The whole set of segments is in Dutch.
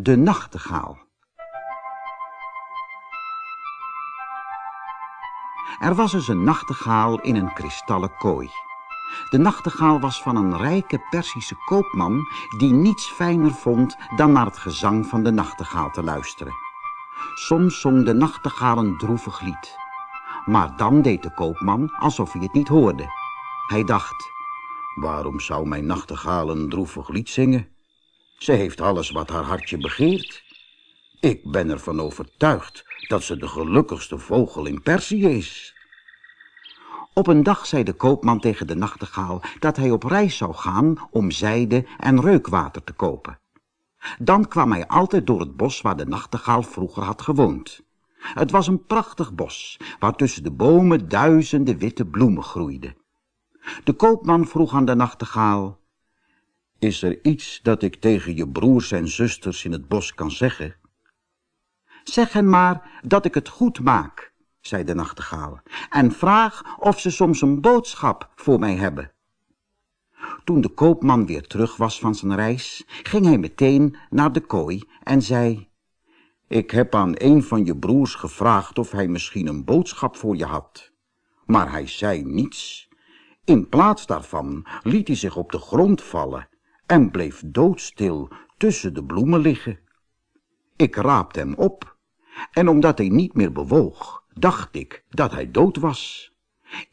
De nachtegaal. Er was dus een nachtegaal in een kristallen kooi. De nachtegaal was van een rijke Persische koopman die niets fijner vond dan naar het gezang van de nachtegaal te luisteren. Soms zong de nachtegaal een droevig lied. Maar dan deed de koopman alsof hij het niet hoorde. Hij dacht, waarom zou mijn nachtegaal een droevig lied zingen? Ze heeft alles wat haar hartje begeert. Ik ben ervan overtuigd dat ze de gelukkigste vogel in Perzië is. Op een dag zei de koopman tegen de nachtegaal dat hij op reis zou gaan om zijde en reukwater te kopen. Dan kwam hij altijd door het bos waar de nachtegaal vroeger had gewoond. Het was een prachtig bos, waar tussen de bomen duizenden witte bloemen groeiden. De koopman vroeg aan de nachtegaal, is er iets dat ik tegen je broers en zusters in het bos kan zeggen? Zeg hen maar dat ik het goed maak, zei de nachtegaal, en vraag of ze soms een boodschap voor mij hebben. Toen de koopman weer terug was van zijn reis, ging hij meteen naar de kooi en zei, ik heb aan een van je broers gevraagd of hij misschien een boodschap voor je had. Maar hij zei niets. In plaats daarvan liet hij zich op de grond vallen en bleef doodstil tussen de bloemen liggen. Ik raapte hem op, en omdat hij niet meer bewoog, dacht ik dat hij dood was.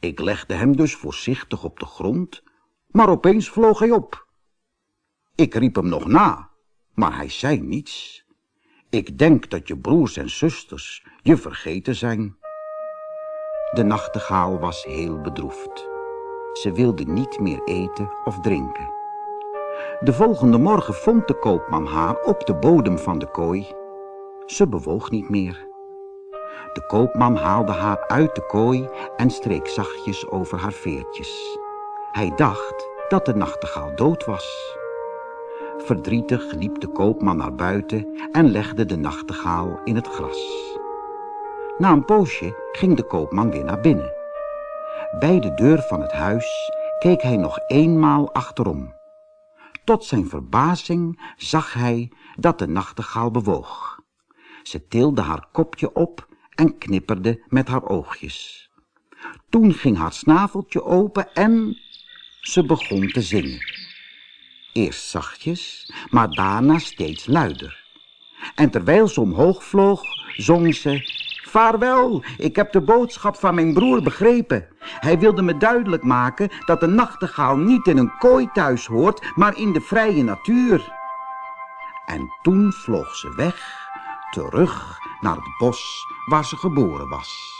Ik legde hem dus voorzichtig op de grond, maar opeens vloog hij op. Ik riep hem nog na, maar hij zei niets. Ik denk dat je broers en zusters je vergeten zijn. De nachtegaal was heel bedroefd. Ze wilde niet meer eten of drinken. De volgende morgen vond de koopman haar op de bodem van de kooi. Ze bewoog niet meer. De koopman haalde haar uit de kooi en streek zachtjes over haar veertjes. Hij dacht dat de nachtegaal dood was. Verdrietig liep de koopman naar buiten en legde de nachtegaal in het gras. Na een poosje ging de koopman weer naar binnen. Bij de deur van het huis keek hij nog eenmaal achterom. Tot zijn verbazing zag hij dat de nachtegaal bewoog. Ze tilde haar kopje op en knipperde met haar oogjes. Toen ging haar snaveltje open en ze begon te zingen. Eerst zachtjes, maar daarna steeds luider. En terwijl ze omhoog vloog, zong ze... Vaarwel, ik heb de boodschap van mijn broer begrepen. Hij wilde me duidelijk maken dat de nachtegaal niet in een kooi thuis hoort, maar in de vrije natuur. En toen vloog ze weg, terug naar het bos waar ze geboren was.